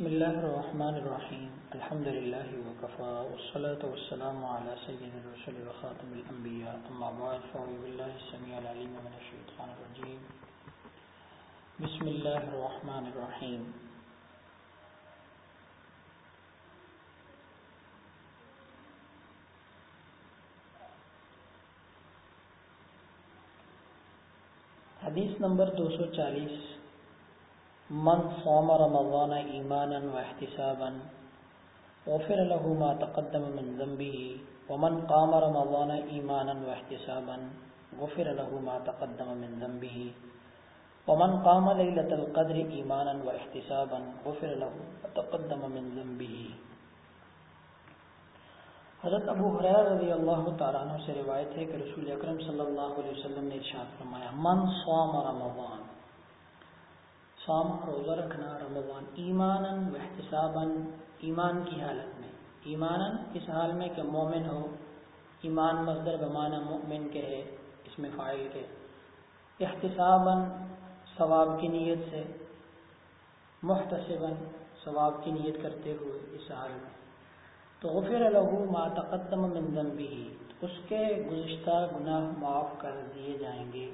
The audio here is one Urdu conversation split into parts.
بسم الله الرحمن الرحيم الحمد لله وكفى والصلاة والسلام على سيد الرسل وخاتم الأنبياء أما بعد فأعوذ بالله السميع العليم من الشيطان الرجيم بسم الله الرحمن الرحيم حدیث نمبر دو سو چالیس۔ من صام رمضان ایمانا واحتسابا غفر له ما تقدم من ذنبه ومن قام رمضان ایمانا واحتسابا غفر له ما تقدم من ذنبه ومن قام ليلة القدر ایمانا واحتسابا غفر له ما تقدم من ذنبه حضرت ابو حریر رضی اللہ تعالیٰ عنہ سے روایت ہے کہ رسول اکرم صلی اللہ علیہ وسلم نے ارشاد فرمایا، من صام رمضان صام روزہ رکھنا رمضان، ایمانا و احتسابا ایمان کی حالت میں۔ ایمانا اس حال میں کہ مومن ہو، ایمان مصدر بمانا مؤمن کے ہے، اس میں فائل کے۔ احتسابا ثواب کی نیت سے، محتسبا ثواب کی نیت کرتے ہوئے اس حال میں۔ تو غفر له ما تقدم من ذنبه، اس کے گزشتہ گناہ معاف کر دیے جائیں گے۔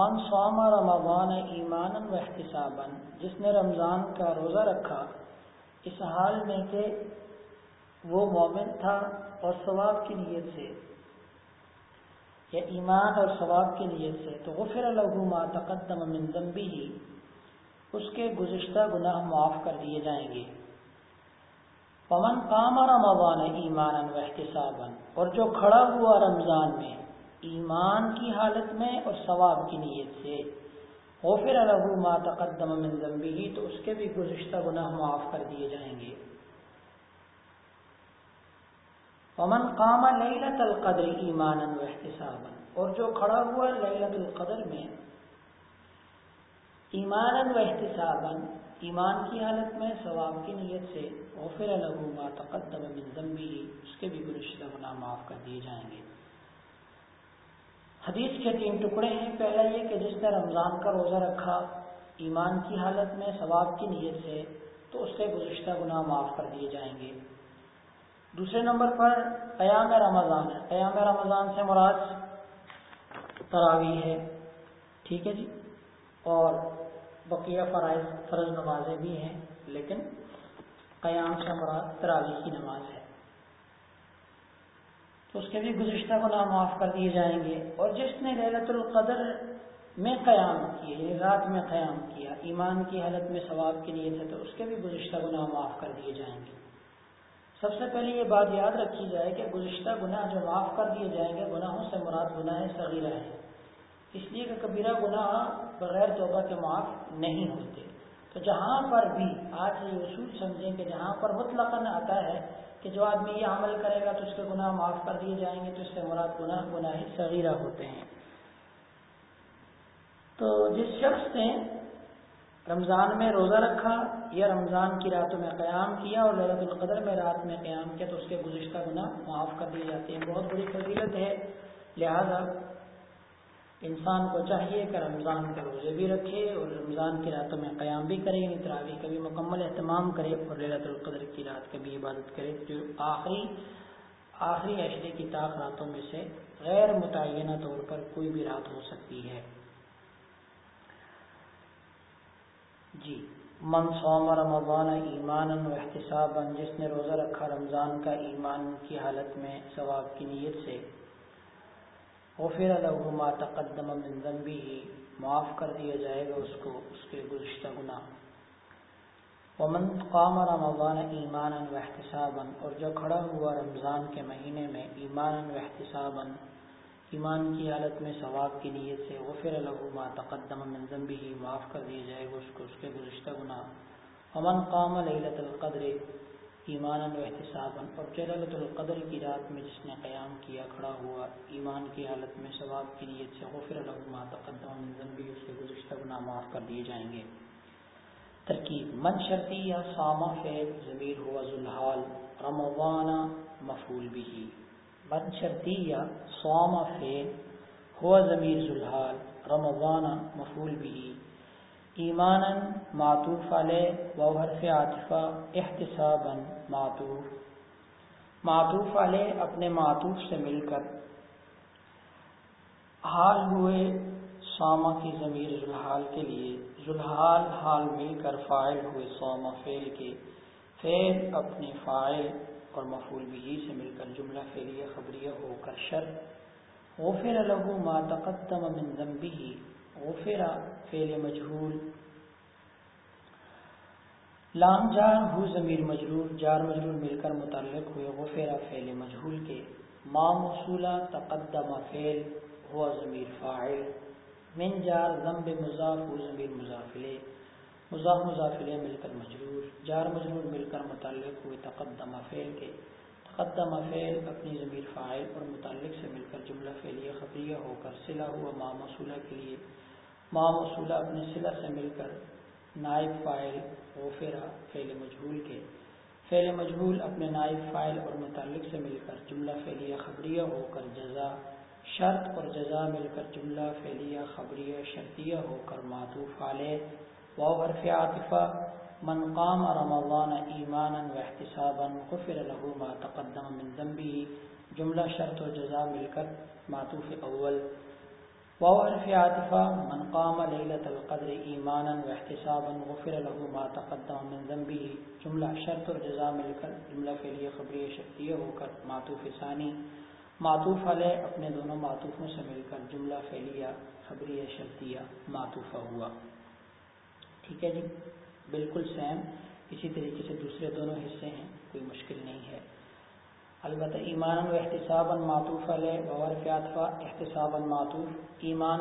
من صام رمضان ایمانا و احتسابا، جس نے رمضان کا روزہ رکھا، اس حال میں کہ وہ مومن تھا اور ثواب کی نیت سے، یا ایمان اور ثواب کی نیت سے، تو غفر له ما تقدم من ذنبه، اس کے گزشتہ گناہ معاف کر دیے جائیں گے۔ پمن قام رمضان ایمان و احتسابا، اور جو کھڑا ہوا رمضان میں ایمان کی حالت میں اور ثواب کی نیت سے۔ غفر له ما تقدم من ذنبه، تو اس کے بھی گزشتہ گناہ معاف کر دیے جائیں گے۔ پمن قام لیلت القدر ایمانا و احتسابا، اور جو کھڑا ہوا لیلت القدر میں ایمانا و احتسابا، ایمان کی حالت میں ثواب کی نیت سے غفر له ما تقدم من ذنبه، اس کے بھی گزشتہ گناہ معاف کر دیے جائیں گے۔ حدیث کے تین ٹکڑے ہیں۔ پہلا یہ کہ جس نے رمضان کا روزہ رکھا، ایمان کی حالت میں، ثواب کی نیت سے، تو اس کے گزشتہ گناہ معاف کر دیے جائیں گے۔ دوسرے نمبر پر قیام رمضان ہے۔ قیام رمضان سے مراد تراوی ہے۔ ٹھیک ہے جی؟ اور بقیہ فرائض، فرض نمازیں بھی ہیں، لیکن قیام سے مراد تراوی کی نماز ہے۔ تو اس کے بھی گزشتہ گناہ معاف کر دیے جائیں گے۔ اور جس نے للت القدر میں قیام کیا یعنی رات میں قیام کیا، ایمان کی حالت میں ثواب کی نیت ہے، تو اس کے بھی گزشتہ گناہ معاف کر دیے جائیں گے۔ سب سے پہلے یہ بات یاد رکھی جائے کہ گزشتہ گناہ جو معاف کر دیے جائیں گے، گناہوں سے مراد گناہ صغیرہ ہے۔ اس لیے کہ کبیرہ گناہ بغیر توبہ کے معاف نہیں ہوتے۔ تو جہاں پر بھی آج یہ اصول سمجھیں کہ جہاں پر مطلق آتا ہے کہ جو آدمی یہ عمل کرے گا تو اس کے گناہ معاف کر دیے جائیں گے تو اس سے مراد گناہ گناہ صغیرہ ہوتے ہیں۔ تو جس شخص نے رمضان میں روزہ رکھا یا رمضان کی راتوں میں قیام کیا اور للت القدر میں رات میں قیام کیا تو اس کے گزشتہ گناہ معاف کر دیے جاتے ہیں۔ بہت بڑی فضیلت ہے۔ لہذا انسان کو چاہیے کہ رمضان کے روزے بھی رکھے اور رمضان کی راتوں میں قیام بھی کرے یعنی تراویح کا بھی مکمل اہتمام کرے اور للت القدر کی رات کی بھی عبادت کرے، جو آخری آخری عشرے کی طاق راتوں میں سے غیر متعینہ طور پر کوئی بھی رات ہو سکتی ہے۔ جی من صوم رمضان ایمان و احتساب جس نے روزہ رکھا رمضان کا ایمان کی حالت میں ثواب کی نیت سے غفر له ما تقدم من ذنبه معاف کر دیا جائے گا اس کو، اس کے گزشتہ گناہ۔ ومن قام رمضان ایمانا و احتسابا اور جو کھڑا ہوا رمضان کے مہینے میں ایمانا و احتسابا ایمان کی حالت میں ثواب کی نیت سے غفر له ما تقدم من ذنبه معاف کر دیا جائے گا اس کو، اس کے گزشتہ گناہ۔ ومن قام لیلۃ القدر ایمان و احتساب اور جلالت القدر کی رات میں جس نے قیام کیا کھڑا ہوا، ایمان کی حالت میں ثواب کی نیت سے غفر ما تقدم من اس کے گزشتہ گناہ معاف کر دیے جائیں گے۔ ترکیب، من شرطی یا سامہ فعل، ضمیر ہوا ذوالحال، رمضان مفعول به۔ من شرطی یا سامہ فعل، ہوا ضمیر ذوالحال، رمضان مفعول به۔ ایمان معطوف علیہ و حرف عاطفہ احتساب معطوف۔ معطوف علیہ اپنے معطوف سے مل کر حال ہوئے سوما کی ضمیر ذوالحال کے لیے ذوالحال حال مل کر فائل ہوئے سوما فعل کے فعل اپنے فائل اور مفول بھی سے مل کر جملہ فعلیہ، خبریہ، ہو کر شرط۔ غفر له ما تقدم من ذنبه غفر فعل مجهول. لام جار ہو ضمیر مجرور جار مجرور مل کر متعلق ہوئے غفر فعل مجهول کے ما موصولہ تقدم فعل، ہوا ضمیر فاعل. من جار ضمب مضاف ہو ضمیر مضافلے. مضاف مضافلے مل کر مجرور، جار مجرور مل کر متعلق ہوئے تقدم فعل کے. تقدم فعل اپنی ضمیر فاعل اور متعلق سے مل کر جملہ فعلیہ خبریہ ہو کر صلہ ہوا ما موصولہ کے لیے. ما موصولہ اپنے صلہ سے مل کر نائب فائل غفرا فعل مجہول کے۔ فعل مجہول اپنے نائب فائل اور متعلق سے مل کر جملہ فعلیہ خبریہ ہو کر جزا، شرط اور جزا مل کر جملہ فعلیہ خبریہ شرطیہ ہو کر معطوف علیہ و حرف عاطفہ، من قام رمضان ایمانا و احتسابا غفر له ما تقدم من ذنبه جملہ شرط و جزا مل کر معطوف اول و عاطفہ من قام لیلۃ القدر ایمانا و احتسابا غفر له ما تقدم من ذنبه. جملہ شرط اور جزا مل کر جملہ فعلیہ خبریہ شرطیہ ہو کر معطوف ثانی، معطوف علیہ اپنے دونوں معطوفوں سے مل کر جملہ فعلیہ خبریہ شرطیہ معطوفہ ہوا۔ ٹھیک ہے جی؟ بالکل سیم اسی طریقے سے دوسرے دونوں حصے ہیں، کوئی مشکل نہیں ہے۔ البتہ ایمان و احتساب معطوف علیہ بور فیاطفہ احتساب معطوف ایمان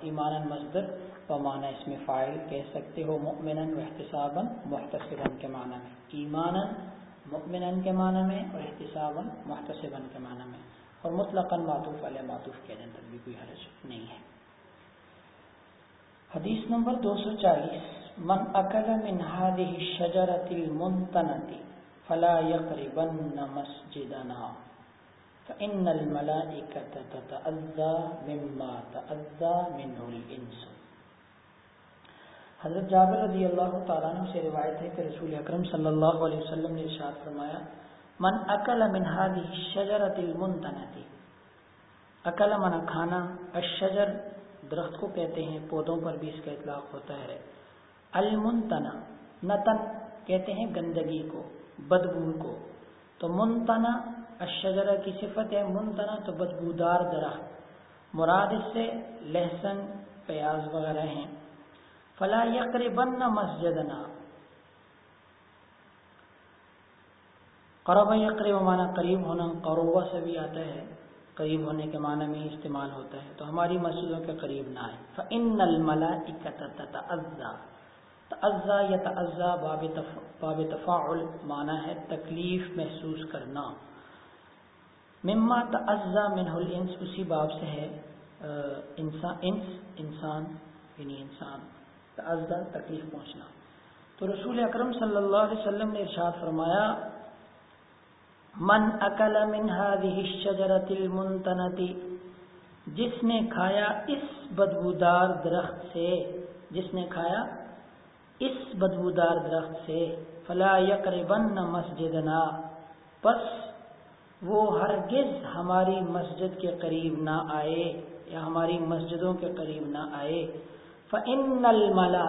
ایمان مصدر و معنی اس میں فائل کہہ سکتے ہو مؤمن و احتساب محتصر کے معنی میں۔ ایمان مطمئن کے معنی میں اور احتساب محتسب کے معنی میں۔ اور مطلق معطوف علیہ، معطوف کے اندر بھی کوئی حرج نہیں ہے۔ حدیث نمبر دو سو چالیس، من اکل من هذه الشجرة المنتنة فلا يقربن مسجدنا. فإن الملائكة تتأذى مما تأذى منه الإنس. حضرت جابر رضی اللہ تعالیٰ عنہ سے روایت ہے کہ رسول اکرم صلی اللہ علیہ وسلم نے ارشاد فرمایا، من اکل من هذه الشجرة المنتنة. اکل من کھانا الشجر درخت کو کہتے ہیں، پودوں پر بھی اس کا اطلاق ہوتا ہے۔ المنتنا نتن، کہتے ہیں، گندگی کو۔ بدبو کو۔ تو منتنا الشجر کی صفت ہے منتنا تو بدبودار درخت۔ مراد اس سے لہسن، پیاز وغیرہ ہیں۔ فلا یقربن مسجدنا۔ قرب یقرب معنی قریب ہونا قروبہ سے بھی آتا ہے۔ قریب ہونے کے معنی میں استعمال ہوتا ہے۔ تو ہماری مسجدوں کے قریب نہ آئے۔ فَإِنَّ الْمَلَائِكَةَ تَتَأَذَّى تعزا یا تعزا باب باب تفاعل معنی ہے تکلیف محسوس کرنا۔ مما تعزا منہ الانس، اسی باب سے ہے انسان انس، انسان یعنی انسان۔ تعزا تکلیف پہنچنا۔ تو رسول اکرم صلی اللہ علیہ وسلم نے ارشاد فرمایا، من اکل من هذه الشجرة المنتنة جس نے کھایا اس بدبودار درخت سے، جس نے کھایا اس بدبودار درخت سے فلا یقربن مسجدنا، پس وہ ہرگز ہماری مسجد کے قریب نہ آئے یا ہماری مسجدوں کے قریب نہ آئے۔ فن الملا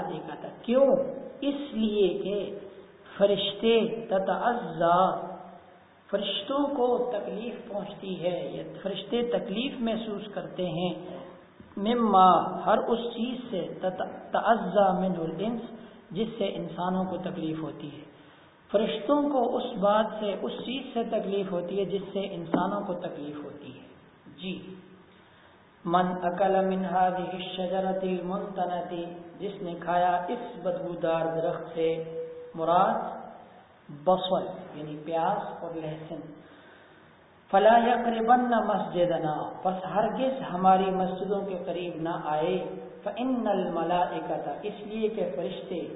کیوں؟ اس لیے کہ فرشتے تتعزا فرشتوں کو تکلیف پہنچتی ہے، یا فرشتے تکلیف محسوس کرتے ہیں۔ مما، ہر اس چیز سے تعزا من الانس جس سے انسانوں کو تکلیف ہوتی ہے۔ فرشتوں کو اس بات سے، اس چیز سے تکلیف ہوتی ہے جس سے انسانوں کو تکلیف ہوتی ہے۔ جی۔ من اکل من هذه الشجرة جس نے کھایا اس بدبودار درخت سے مراد بصل یعنی پیاز اور لہسن۔ فلا یقربن مسجدنا، پس ہرگز ہماری مسجدوں کے قریب نہ آئے۔ فان الملائکۃ اس لیے کہ فرشتے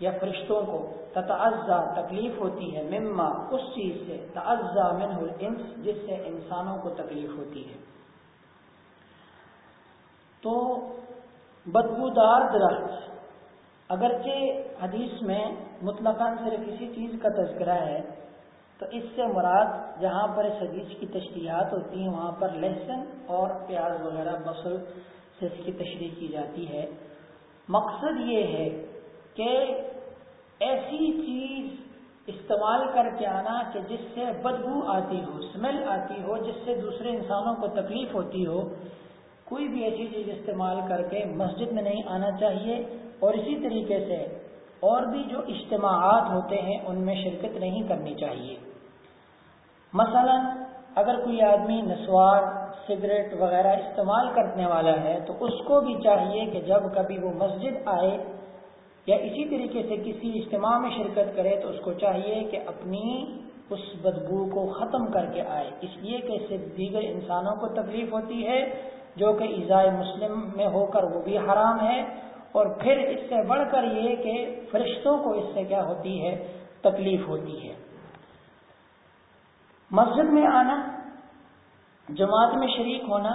یا فرشتوں کو، تتعزا، تکلیف ہوتی ہے، مما، اس چیز سے تعزا منه الانس، جس سے انسانوں کو تکلیف ہوتی ہے۔ تو بدبودار درخت، اگرچہ حدیث میں مطلق صرف کسی چیز کا تذکرہ ہے، تو اس سے مراد جہاں پر اس حدیث کی تشریحات ہوتی ہیں، وہاں پر لہسن اور پیاز وغیرہ بسل سے اس کی تشریح کی جاتی ہے۔ مقصد یہ ہے کہ ایسی چیز استعمال کر کے آنا کہ جس سے بدبو آتی ہو اسمیل آتی ہو، جس سے دوسرے انسانوں کو تکلیف ہوتی ہو، کوئی بھی ایسی چیز استعمال کر کے مسجد میں نہیں آنا چاہیے۔ اور اسی طریقے سے اور بھی جو اجتماعات ہوتے ہیں، ان میں شرکت نہیں کرنی چاہیے۔ مثلا اگر کوئی آدمی نسوار، سگریٹ وغیرہ استعمال کرنے والا ہے، تو اس کو بھی چاہیے کہ جب کبھی وہ مسجد آئے یا اسی طریقے سے کسی اجتماع میں شرکت کرے تو اس کو چاہیے کہ اپنی اس بدبو کو ختم کر کے آئے۔ اس لیے کہ اس سے دیگر انسانوں کو تکلیف ہوتی ہے، جو کہ ایزائے مسلم میں ہو کر وہ بھی حرام ہے۔ اور پھر اس سے بڑھ کر یہ کہ فرشتوں کو اس سے کیا ہوتی ہے؟ تکلیف ہوتی ہے۔ مسجد میں آنا، جماعت میں شریک ہونا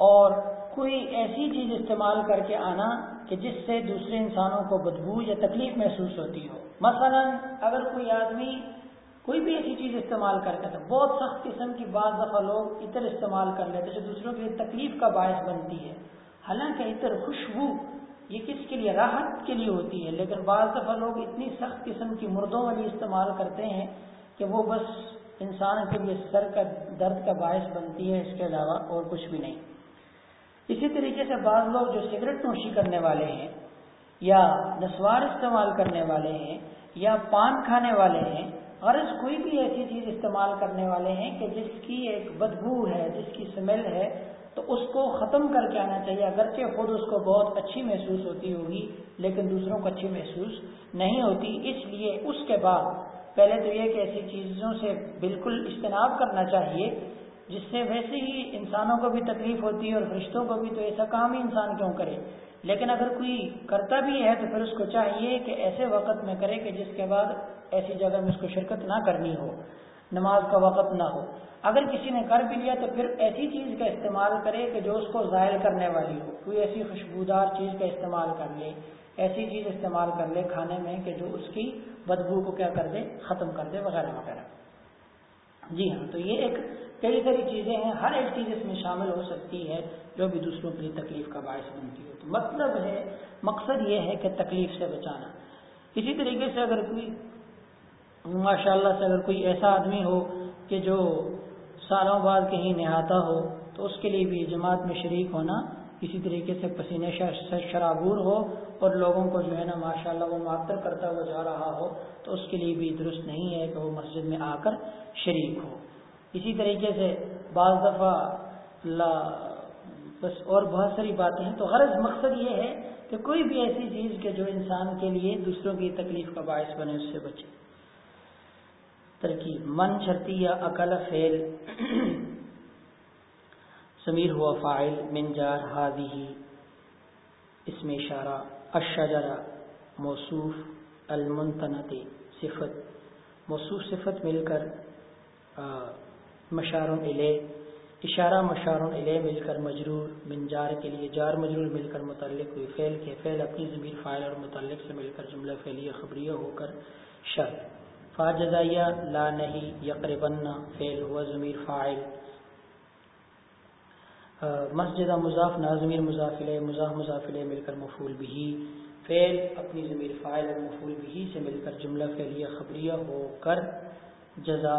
اور کوئی ایسی چیز استعمال کر کے آنا کہ جس سے دوسرے انسانوں کو بدبو یا تکلیف محسوس ہوتی ہو۔ مثلا اگر کوئی آدمی کوئی بھی ایسی چیز استعمال کرتے تھے بہت سخت قسم کی بعض دفعہ لوگ عطر استعمال کر لیتے جو دوسروں کے لیے تکلیف کا باعث بنتی ہے۔ حالانکہ عطر خوشبو یہ کس کے لیے؟ راحت کے لیے ہوتی ہے، لیکن بعض دفعہ لوگ اتنی سخت قسم کی مردوں والی استعمال کرتے ہیں کہ وہ بس انسان کے لیے سر کا درد کا باعث بنتی ہے، اس کے علاوہ اور کچھ بھی نہیں۔ اسی طریقے سے بعض لوگ جو سگریٹ نوشی کرنے والے ہیں، یا نسوار استعمال کرنے والے ہیں، یا پان کھانے والے ہیں، غرض کوئی بھی ایسی چیز استعمال کرنے والے ہیں کہ جس کی ایک بدبو ہے، جس کی سمیل ہے، تو اس کو ختم کر کے آنا چاہیے۔ اگرچہ خود اس کو بہت اچھی محسوس ہوتی ہوگی، لیکن دوسروں کو اچھی محسوس نہیں ہوتی۔ اس لیے اس کے بعد پہلے تو یہ کہ ایسی چیزوں سے بالکل اجتناب کرنا چاہیے جس سے ویسے ہی انسانوں کو بھی تکلیف ہوتی ہے اور فرشتوں کو بھی، تو ایسا کام ہی انسان کیوں کرے؟ لیکن اگر کوئی کرتا بھی ہے تو پھر اس کو چاہیے کہ ایسے وقت میں کرے کہ جس کے بعد ایسی جگہ میں اس کو شرکت نہ کرنی ہو، نماز کا وقت نہ ہو۔ اگر کسی نے کر بھی لیا تو پھر ایسی چیز کا استعمال کرے کہ جو اس کو ظاہر کرنے والی ہو۔ کوئی ایسی خوشبودار چیز کا استعمال کر لے، ایسی چیز استعمال کر لے کھانے میں کہ جو اس کی بدبو کو کیا کر دے، ختم کر دے وغیرہ وغیرہ۔ جی ہاں تو یہ ایک کئی ساری چیزیں ہیں، ہر ایک چیز اس میں شامل ہو سکتی ہے جو بھی دوسروں کے لیے تکلیف کا باعث بنتی ہو۔ تو مطلب ہے، مقصد یہ ہے کہ تکلیف سے بچانا۔ اسی طریقے سے اگر کوئی ماشاء اللہ سے اگر کوئی ایسا آدمی ہو کہ جو سالوں بعد کہیں نہاتا ہو، تو اس کے لیے بھی جماعت میں شریک ہونا اسی طریقے سے پسینے شرابور ہو اور لوگوں کو جو ہے نا ماشاء اللہ وہ معطر کرتا ہوا جا رہا ہو تو اس کے لیے بھی درست نہیں ہے کہ وہ مسجد میں آ کر شریک ہو۔ اسی طریقے سے بعض دفعہ بس اور بہت ساری باتیں ہیں تو غرض مقصد یہ ہے کہ کوئی بھی ایسی چیز کہ جو انسان کے لیے دوسروں کی تکلیف کا باعث بنے، اس سے بچے۔ ترکیب، من شرطی یا عقل فیل سمیر ہوا فائل من جار ہادی اس میں اشارہ اشجرا موصوف المنتنت، صفت۔ موصوف صفت مل کر مشارون علیہ اشارہ مشارون علیہ مل کر مجرور، من جار کے لیے جار مجرور مل کر متعلق ہوئی فعل کے فعل اپنی ضمیر فائل اور متعلق سے مل کر جملہ فعلیہ خبریہ ہو کر شرط۔ فا جزائیہ لا نہیں یقربن فعل ہوا ضمیر فائل مسجد مضاف نا ضمیر مضافل مضاف مضافل مل کر مفول بھی فعل اپنی ضمیر فائل اور مفول بھی سے مل کر جملہ فعلیہ خبریہ ہو کر جزا،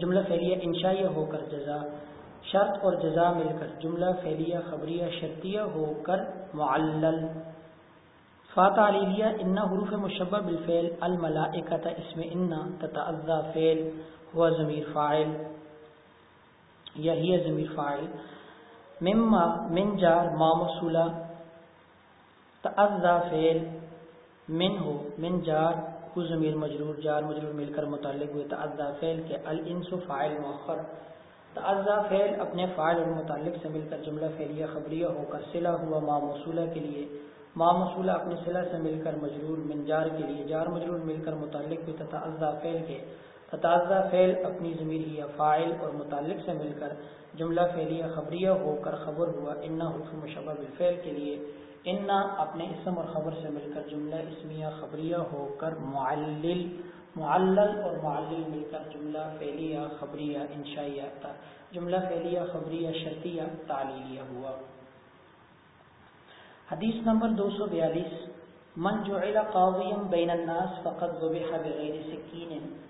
جملہ فعلیہ انشائیہ ہو کر جزا، شرط اور جزا مل کر جملہ فعلیہ خبریہ شرطیہ ہو کر معلل۔ فاتح علیہ ان حروف مشبہ بالفعل، الملائکۃ اسم ان تتعذى فعل هو ضمیر فاعل، یا ہی ضمیر فاعل۔ مما من جار ما موصولا تعذى فعل من ہو من جار کو ضمیر مجرور، جار مجرور مل کر متعلق ہوئے تعذى فعل کے الانس فاعل مؤخر تعذى فعل اپنے فاعل اور متعلق سے مل کر جملہ فعلیہ خبریہ ہو کر صلہ ہوا ما موصولہ کے لیے ما مسولہ اپنے صلح سے مل کر مجرور، من جار کے لیے، جار مجرور مل کر متعلق بھی تتعزہ فعل کے تتعزہ فعل اپنی ضمیر ہی فائل اور متعلق سے مل کر جملہ فعلیہ خبریہ ہو کر خبر ہوا، انا حرف مشبہ بالفعل کے لیے۔ ان اپنے اسم اور خبر سے مل کر جملہ اسمیہ خبریہ ہو کر معلل معلل اور معلل مل کر جملہ فعلیہ خبریہ انشائیہ جملہ فعلیہ خبریہ شرطیہ تعلیلیہ ہوا۔ حدیث نمبر دو سو بیالیس۔ من جعل قاضیم بین الناس فقط ذبح بغیر سکین۔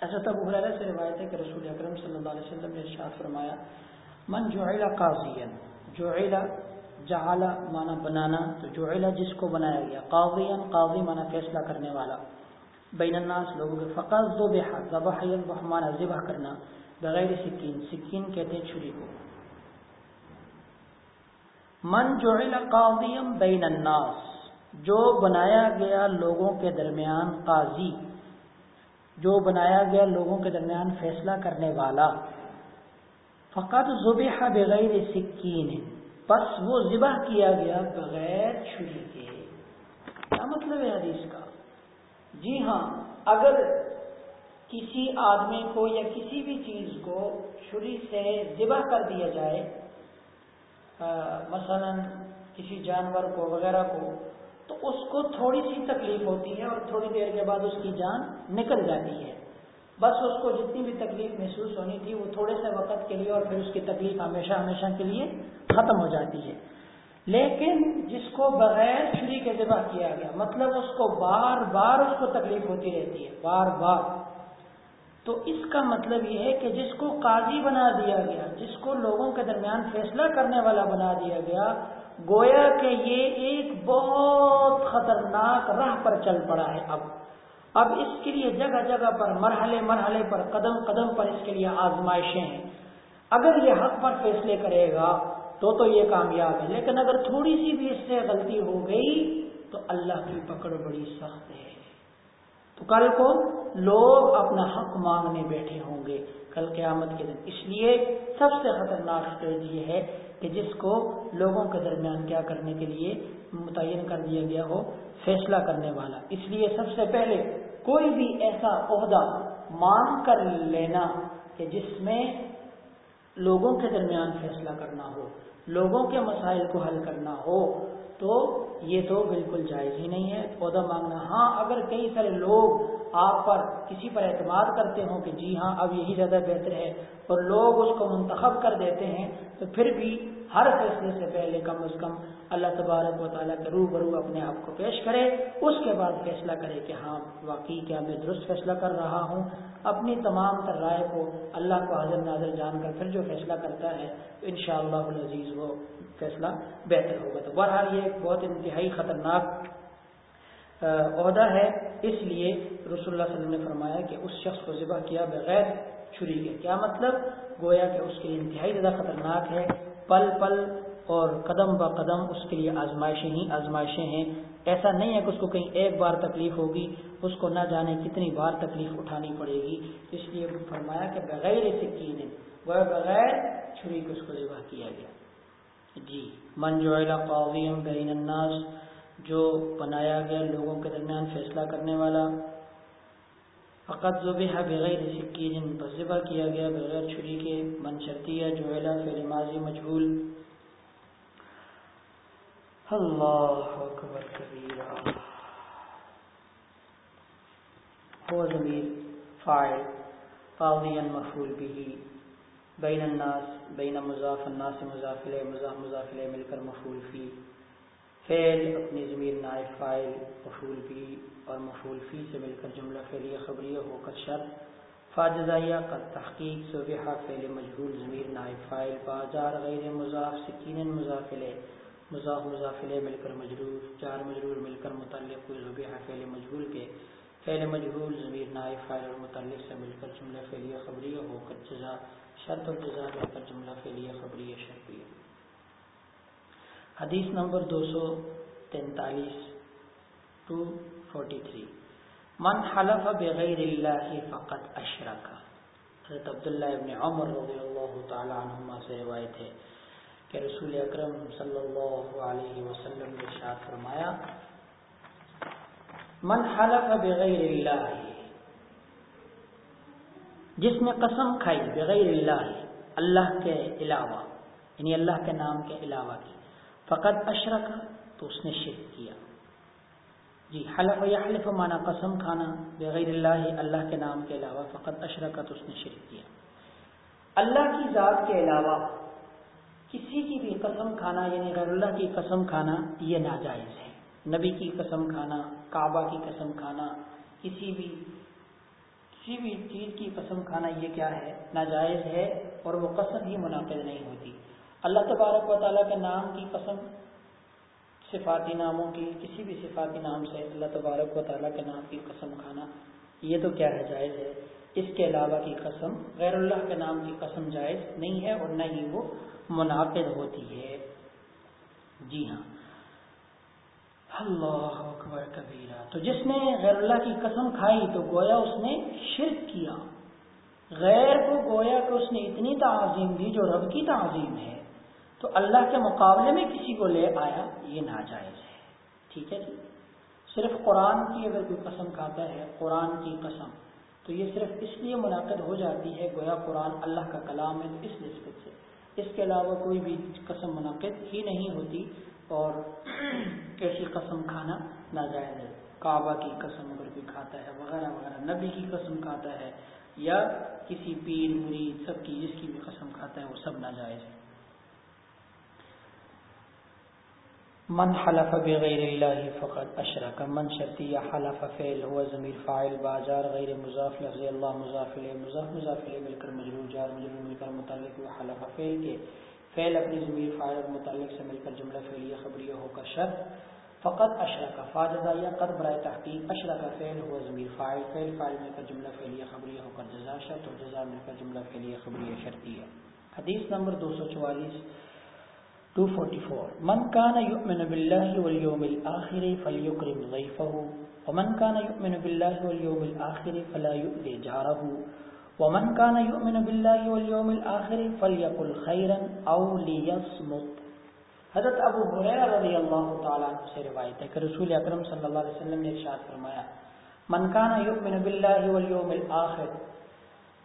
ایسا تب حرارہ سے روایت ہے کہ رسول اکرم صلی اللہ علیہ وسلم نے ارشاد فرمایا، من جعل قاضیا، جعل جعل مانا بنانا، تو جعل جس کو بنایا گیا، قاضیا، قاضی مانا فیصلہ کرنے والا۔ بین الناس لوگوں کے فقط ذبح ذبح یذبح مانا ذبح کرنا، بغیر سکین سکین کہتے ہیں چھری کو۔ من جعل قاضیا بین الناس، جو بنایا گیا لوگوں کے درمیان قاضی۔ جو بنایا گیا لوگوں کے درمیان فیصلہ کرنے والا۔ فقط ذبح بغیر سکین، بس وہ ذبح کیا گیا بغیر چھری کے۔ کیا مطلب ہے حدیث کا؟ جی ہاں اگر کسی آدمی کو یا کسی بھی چیز کو چھری سے ذبح کر دیا جائے مثلا کسی جانور کو، وغیرہ کو تو اس کو تھوڑی سی تکلیف ہوتی ہے اور تھوڑی دیر کے بعد اس کی جان نکل جاتی ہے۔ بس اس کو جتنی بھی تکلیف محسوس ہونی تھی، وہ تھوڑے سے وقت کے لیے اور پھر اس کی تکلیف ہمیشہ ہمیشہ کے لیے ختم ہو جاتی ہے۔ لیکن جس کو بغیر چھری کے ذبح کیا گیا مطلب اس کو بار بار اس کو تکلیف ہوتی رہتی ہے، بار بار۔ تو اس کا مطلب یہ ہے کہ جس کو قاضی بنا دیا گیا، جس کو لوگوں کے درمیان فیصلہ کرنے والا بنا دیا گیا گویا کہ یہ ایک بہت خطرناک راہ پر چل پڑا ہے اب۔ اب اس کے لیے جگہ جگہ پر مرحلے مرحلے پر قدم قدم پر اس کے لیے آزمائشیں ہیں۔ اگر یہ حق پر فیصلے کرے گا تو تو یہ کامیاب ہے، لیکن اگر تھوڑی سی بھی اس سے غلطی ہو گئی تو اللہ کی پکڑ بڑی سخت ہے۔ تو کل کو لوگ اپنا حق مانگنے بیٹھے ہوں گے۔ کل قیامت کے دن۔ اس لیے سب سے خطرناک اسٹیج یہ ہے کہ جس کو لوگوں کے درمیان کیا کرنے کے لیے متعین کر دیا گیا ہو، فیصلہ کرنے والا۔ اس لیے سب سے پہلے کوئی بھی ایسا عہدہ مان کر لینا کہ جس میں لوگوں کے درمیان فیصلہ کرنا ہو، لوگوں کے مسائل کو حل کرنا ہو تو یہ تو بالکل جائز ہی نہیں ہے۔ عہدہ مانگنا ہاں اگر کئی سارے لوگ آپ پر کسی پر اعتماد کرتے ہوں کہ جی ہاں اب یہی زیادہ بہتر ہے اور لوگ اس کو منتخب کر دیتے ہیں، تو پھر بھی ہر فیصلے سے پہلے کم از کم اللہ تبارک و تعالیٰ کے رو برو اپنے آپ کو پیش کرے۔ اس کے بعد فیصلہ کرے کہ ہاں واقعی کیا میں درست فیصلہ کر رہا ہوں۔ اپنی تمام تر رائے کو اللہ کو حاضر ناظر جان کر پھر جو فیصلہ کرتا ہے ان شاء اللہ عزیز وہ فیصلہ بہتر ہوگا۔ تو بہرحال یہ ایک بہت انتہائی خطرناک عہدہ ہے۔ اس لیے رسول اللہ صلی اللہ علیہ وسلم نے فرمایا کہ اس شخص کو ذبح کیا بغیر چھری کے۔ کیا مطلب؟ گویا کہ اس کے لیے انتہائی زیادہ خطرناک ہے۔ پل پل اور قدم با قدم اس کے لیے آزمائشیں ہی آزمائشیں ہیں۔ ایسا نہیں ہے کہ اس کو کہیں ایک بار تکلیف ہوگی، اس کو نہ جانے کتنی بار تکلیف اٹھانی پڑے گی۔ اس لیے فرمایا کہ بغیر سکین وہ بغیر چھری کو اس کو ذبح کیا گیا۔ جی۔ من جو قاضیم بین الناس، جو بنایا گیا لوگوں کے درمیان فیصلہ کرنے والا۔ فقط ذبح بغیر سکین پر ذبح کیا گیا بغیر چھری کے۔ من شرطیہ جو فعل ماضی مجھول اللہ اکبر کبیرہ۔ هو ضمیر فاعل، قاضیا مفعول به۔ بین الناس بین مضاف الناس مضافل مضاف مضافل مل کر مفول فی. فعل اپنی ضمیر نائب فائل مفول فی اور مفول فی سے مل کر جملہ فعلیہ، خبریہ ہو کر شرط فاجزائیہ کا تحقیق صبح فعل مجبول ضمیر نائب فائل بازار غیر مضاف سکین مضافل مضاف مضافل مل کر مجرور، چار مجرور مل کر متعلق ذبح فعل مجبول کے. فعل مجبول ضمیر نائب فائل اور متعلق سے مل کر جملہ فعلیہ، خبریہ ہو کر جزا. شرط الجزا پر جملہ کے فعلیہ خبریہ شرطیہ حدیث نمبر دو سو تینتالیس ٹو فورٹی تھری من حلف بغیر اللہ فقط اشرک۔ حضرت عبداللہ ابن عمر رضی اللہ تعالی عنہما سے روایت ہے کہ رسول اکرم صلی اللہ علیہ وسلم نے شاہ فرمایا، من حلف بغیر اللہ جس نے قسم کھائی بغیر اللہ اللہ کے علاوہ یعنی اللہ کے نام کے علاوہ کی۔ فقط اشرک، تو اس نے شرک کیا۔ جی حلف یا حلف مانا قسم کھانا بغیر اللہ اللہ کے نام کے علاوہ، فقط اشرک، تو اس نے شرک کیا۔ اللہ کی ذات کے علاوہ کسی کی بھی قسم کھانا یعنی غیر اللہ کی قسم کھانا، یہ ناجائز ہے۔ نبی کی قسم کھانا، کعبہ کی قسم کھانا، کسی بھی کسی بھی چیز کی قسم کھانا یہ کیا ہے؟ ناجائز ہے اور وہ قسم ہی منعقد نہیں ہوتی۔ اللہ تبارک و تعالیٰ کے نام کی قسم، صفاتی ناموں کی، کسی بھی صفاتی نام سے اللہ تبارک و تعالیٰ کے نام کی قسم کھانا، یہ تو کیا ہے؟ جائز ہے۔ اس کے علاوہ کی قسم، غیر اللہ کے نام کی قسم جائز نہیں ہے اور نہ ہی وہ منعقد ہوتی ہے۔ جی ہاں۔ اللہ اکبر کبیرہ۔ تو جس نے غیر اللہ کی قسم کھائی تو گویا اس نے شرک کیا۔ غیر کو گویا کہ اس نے اتنی تعظیم دی جو رب کی تعظیم ہے۔ تو اللہ کے مقابلے میں کسی کو لے آیا، یہ ناجائز ہے۔ ٹھیک ہے جی؟ صرف قرآن کی اگر کوئی قسم کھاتا ہے، قرآن کی قسم، تو یہ صرف اس لیے منعقد ہو جاتی ہے گویا قرآن اللہ کا کلام ہے اس نسبت سے۔ اس کے علاوہ کوئی بھی قسم منعقد ہی نہیں ہوتی اور ایسی قسم کھانا ناجائز ہے؟ کعبہ کی قسم اگر کوئی کھاتا ہے، وغیرہ وغیرہ، نبی کی قسم کھاتا ہے یا کسی پیر، مرید سب کی جس کی بھی قسم کھاتا ہے، وہ سب ناجائز ہے۔ من حلف بغیر اللہ فقط اشرک۔ من شرطی یا حلف فعل ہوا ضمیر فاعل بازار غیر مضاف، لفظ اللہ مضافل مضاف مضافل مل کر مجرور، جار مجرور مل کر متعلق حلف فعل کے فعل اپنی ضمیر فائل متعلق سے مل کر جملہ فعلیہ خبریہ ہو کر شرط فقط اشرا کا فاجدہ یا قد برائے تحقیق اشرا کا فعل ہوا ضمیر فائل، فعل فائل مل کر جملہ فعلیہ خبریہ ہو کر جزا شرط اور جزا مل کر جملہ فعلیہ خبریہ شرطی ہے حدیث نمبر دو سو چوالیس 244 من كان يؤمن بالله واليوم الآخر فليكرم ضيفه ومن كان يؤمن بالله واليوم الآخر فلا يؤذي جاره ومن كان يؤمن بالله واليوم الآخر فليقل خيرا أو ليصمت. حضرت ابو حریرہ رضی اللہ تعالیٰ عنہ سے روایت ہے کہ رسول اکرم صلی اللہ علیہ وسلم نے ارشاد فرمایا، من کان یؤمن باللہ والیوم الآخر،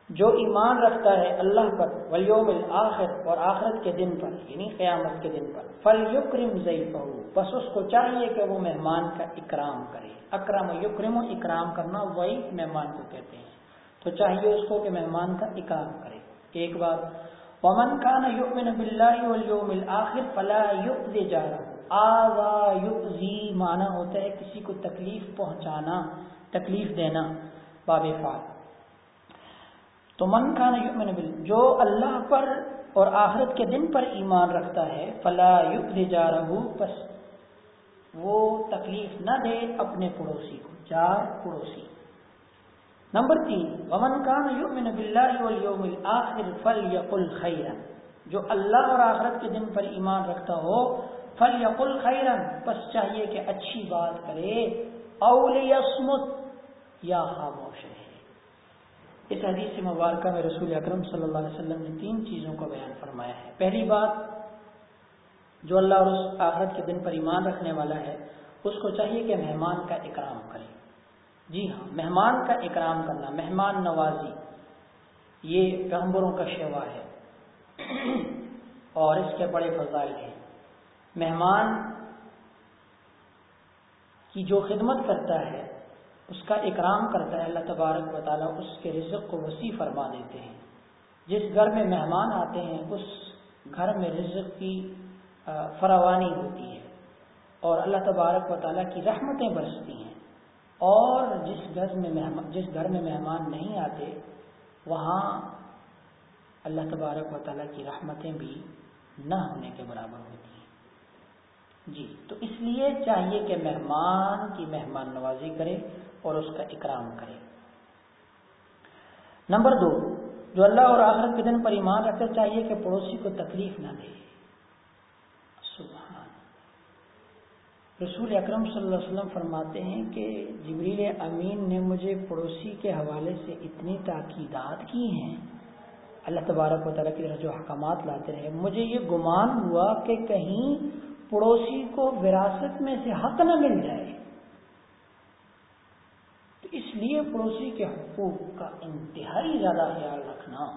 جو ایمان رکھتا ہے اللہ پر والیوم الآخر اور آخرت کے دن پر یعنی قیامت کے دن پر فلیکرم ضیفہ بس اس کو چاہیے کہ وہ مہمان کا اکرام کرے۔ اکرم یکرم و اکرام کرنا وہی مہمان کو کہتے ہیں۔ تو چاہیے اس کو کہ مہمان کا اکرام کرے۔ ایک بات، ومن کان یؤمن باللہ والیوم الاخر فلا یؤذی جارہ آذا یؤذی معنی ہوتا ہے کسی کو تکلیف پہنچانا، تکلیف دینا۔ باب فعل۔ تو من کان یؤمن باللہ جو اللہ پر اور آخرت کے دن پر ایمان رکھتا ہے، فلا یؤذی جارہ پس وہ تکلیف نہ دے اپنے پڑوسی کو، جار پڑوسی۔ نمبر تین، ومن کان یؤمن باللہ والیوم الاخر فلیقل خیرا جو اللہ اور آخرت کے دن پر ایمان رکھتا ہو فلیقل خیرا پس چاہیے کہ اچھی بات کرے۔ او لیصمت یا خاموش ہے اس حدیث مبارکہ میں رسول اکرم صلی اللہ علیہ وسلم نے تین چیزوں کا بیان فرمایا ہے۔ پہلی بات، جو اللہ اور اس آخرت کے دن پر ایمان رکھنے والا ہے، اس کو چاہیے کہ مہمان کا اکرام کرے۔ جی ہاں مہمان کا اکرام کرنا، مہمان نوازی، یہ پیغمبروں کا شیوا ہے۔ اور اس کے بڑے فضائل ہیں۔ مہمان کی جو خدمت کرتا ہے، اس کا اکرام کرتا ہے، اللہ تبارک و تعالیٰ اس کے رزق کو وسیع فرما دیتے ہیں۔ جس گھر میں مہمان آتے ہیں، اس گھر میں رزق کی فراوانی ہوتی ہے۔ اور اللہ تبارک و تعالیٰ کی رحمتیں برستی ہیں۔ اور جس گھر میں مہمان جس گھر میں مہمان نہیں آتے، وہاں اللہ تبارک و تعالیٰ کی رحمتیں بھی نہ ہونے کے برابر ہوتی ہیں۔ جی تو اس لیے چاہیے کہ مہمان کی مہمان نوازی کرے اور اس کا اکرام کرے۔ نمبر دو، جو اللہ اور آخرت کے دن پر ایمان رکھتے، چاہیے کہ پڑوسی کو تکلیف نہ دے۔ رسول اکرم صلی اللہ علیہ وسلم فرماتے ہیں کہ جبریل امین نے مجھے پڑوسی کے حوالے سے اتنی تاکیدات کی ہیں۔ اللہ تبارک و تعالیٰ کی طرح جو احکامات لاتے رہے، مجھے یہ گمان ہوا کہ کہیں پڑوسی کو وراثت میں سے حق نہ مل جائے۔ تو اس لیے پڑوسی کے حقوق کا انتہائی زیادہ خیال رکھنا۔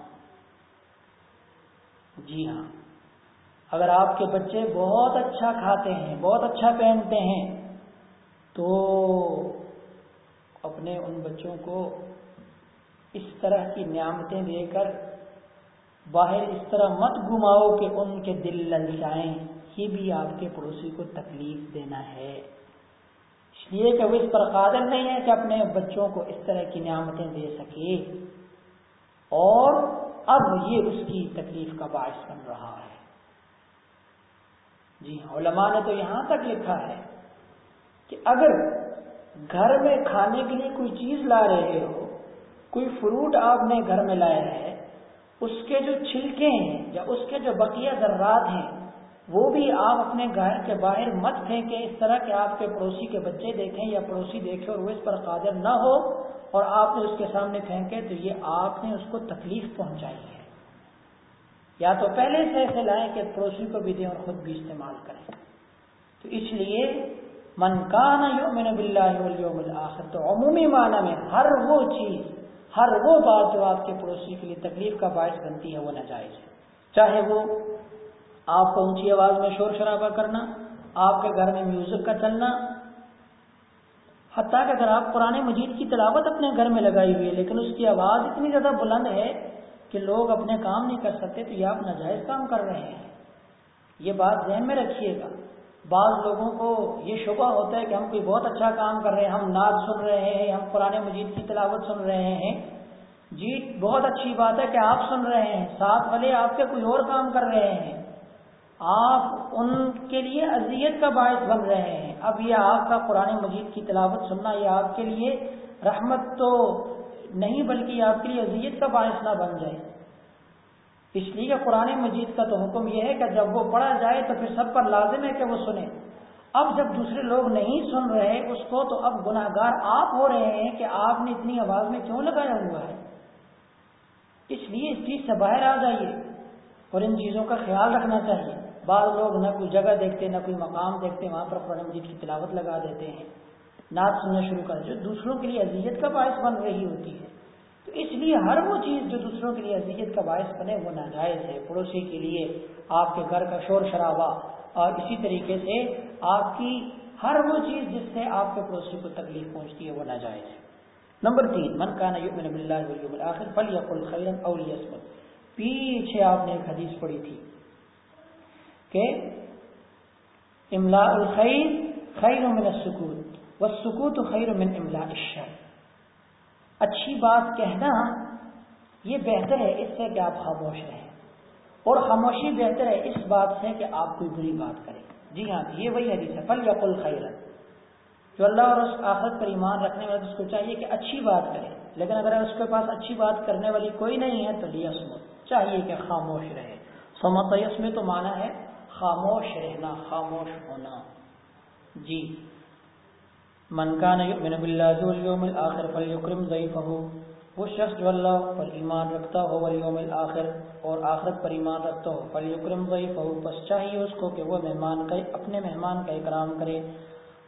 جی ہاں۔ اگر آپ کے بچے بہت اچھا کھاتے ہیں، بہت اچھا پہنتے ہیں، تو اپنے ان بچوں کو اس طرح کی نعمتیں دے کر باہر اس طرح مت گماؤ کہ ان کے دل للچائیں یہ بھی آپ کے پڑوسی کو تکلیف دینا ہے۔ اس لیے کہ وہ اس پر قادر نہیں ہے کہ اپنے بچوں کو اس طرح کی نعمتیں دے سکے۔ اور اب یہ اس کی تکلیف کا باعث بن رہا ہے۔ جی ہاں علماء نے تو یہاں تک لکھا ہے کہ اگر گھر میں کھانے کے لیے کوئی چیز لا رہے ہو، کوئی فروٹ آپ نے گھر میں لایا ہے، اس کے جو چھلکے ہیں یا اس کے جو بقیہ ذرات ہیں، وہ بھی آپ اپنے گھر کے باہر مت پھینکیں، اس طرح کہ آپ کے پڑوسی کے بچے دیکھیں یا پڑوسی دیکھیں اور وہ اس پر قادر نہ ہو اور آپ نے اس کے سامنے پھینکے، تو یہ آپ نے اس کو تکلیف پہنچائی ہے۔ یا تو پہلے سے ایسے لائیں کہ پڑوسی کو بھی دیں اور خود بھی استعمال کریں۔ تو اس لیے من یؤمن باللہ والیوم الاخر تو عمومی معنی میں ہر وہ چیز، ہر وہ بات جو آپ کے پڑوسی کے لیے تکلیف کا باعث بنتی ہے وہ ناجائز ہے۔ چاہے وہ آپ کو اونچی آواز میں شور شرابہ کرنا، آپ کے گھر میں میوزک کا چلنا، حتیٰ کہ اگر آپ قرآن مجید کی تلاوت اپنے گھر میں لگائی ہوئی ہے لیکن اس کی آواز اتنی زیادہ بلند ہے کہ لوگ اپنے کام نہیں کر سکتے تو یہ آپ ناجائز کام کر رہے ہیں۔ یہ بات ذہن میں رکھیے گا۔ بعض لوگوں کو یہ شبہ ہوتا ہے کہ ہم کوئی بہت اچھا کام کر رہے ہیں، ہم ناز سن رہے ہیں، ہم قرآن مجید کی تلاوت سن رہے ہیں۔ جی بہت اچھی بات ہے کہ آپ سن رہے ہیں، ساتھ والے آپ کے کوئی اور کام کر رہے ہیں۔ آپ ان کے لیے اذیت کا باعث بن رہے ہیں۔ اب یہ آپ کا قرآن مجید کی تلاوت سننا، یہ آپ کے لیے رحمت تو نہیں بلکہ آپ کے لیے اذیت کا باعث نہ بن جائے۔ اس لیے کہ قرآن مجید کا تو حکم یہ ہے کہ جب وہ پڑھا جائے تو پھر سب پر لازم ہے کہ وہ سنیں اب جب دوسرے لوگ نہیں سن رہے اس کو تو اب گناہ گار آپ ہو رہے ہیں کہ آپ نے اتنی آواز میں کیوں لگایا ہوا ہے؟ اس لیے اس چیز سے باہر آ جائیے اور ان چیزوں کا خیال رکھنا چاہیے۔ بعض لوگ نہ کوئی جگہ دیکھتے، نہ کوئی مقام دیکھتے، وہاں پر قرآن مجید کی تلاوت لگا دیتے ہیں۔ نعت سننا شروع کر جو دوسروں کے لیے اذیت کا باعث بن رہی ہوتی ہے۔ تو اس لیے ہر وہ چیز جو دوسروں کے لیے اذیت کا باعث بنے وہ ناجائز ہے۔ پڑوسی کے لیے آپ کے گھر کا شور شرابہ اور اسی طریقے سے آپ کی ہر وہ چیز جس سے آپ کے پڑوسی کو تکلیف پہنچتی ہے وہ ناجائز ہے۔ نمبر تین، من کا آخر فل یا کل خیرن اولیسمت پیچھے آپ نے ایک حدیث پڑھی تھی کہ املا الخیر خیر من السکوت والسکوت خیر من املا الشر۔ اچھی بات کہنا یہ بہتر ہے، اس سے کہ آپ خاموش رہیں۔ اور خاموشی بہتر ہے اس بات سے کہ آپ کوئی بری بات کریں۔ جی ہاں یہ وہی حدیث ہے فل یا کل خیر جو اللہ اور اس آخرت پر ایمان رکھنے والے اس کو چاہیے کہ اچھی بات کرے، لیکن اگر اس کے پاس اچھی بات کرنے والی کوئی نہیں ہے تو لیا سمت چاہیے کہ خاموش رہے۔ سمت میں تو مانا ہے خاموش رہنا، خاموش ہونا۔ جی۔ من کان یؤمن باللہ والیوم الاخر فلیکرم ضیفہ وہ شخص جو اللہ پر ایمان رکھتا ہو والیوم الاخر اور آخرت پر ایمان رکھتا ہو، فلیکرم ضیفہ پس چاہیے اس کو کہ وہ مہمان کا، اپنے مہمان کا اکرام کرے۔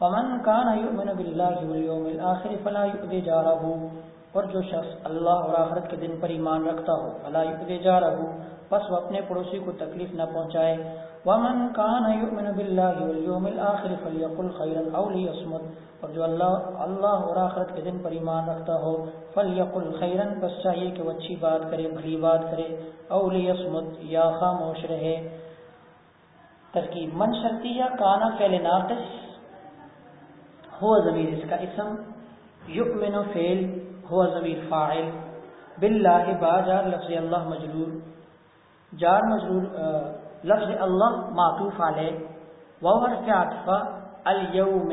ومن کان یؤمن باللہ والیوم الاخر فلا یؤذی جارہ، اور جو شخص اللہ اور آخرت کے دن پر ایمان رکھتا ہو فلا یؤذی جارہ، پس وہ اپنے پڑوسی کو تکلیف نہ پہنچائے۔ ومن كان يؤمن بالله واليوم الاخر فليقل خيرا او ليصمت۔ اور جو اللہ اللہ اور آخرت کے دن پر ایمان رکھتا ہو، فليقل خيرا، بس چاہیے کہ وہ اچھی بات کرے، بھلی بات کرے۔ او ليصمت، یا خاموش رہے۔ ترکیب، من شرطیہ کانا فعل ناقص۔ ہوا ضمیر اس کا اسم۔ یؤمن فعل ہوا ضمیر فاعل۔ باللہ باجار لفظ اللہ مجرور۔ جار مجرور لفظ اللہ معطوف علیہ. وحرف عطفہ اليوم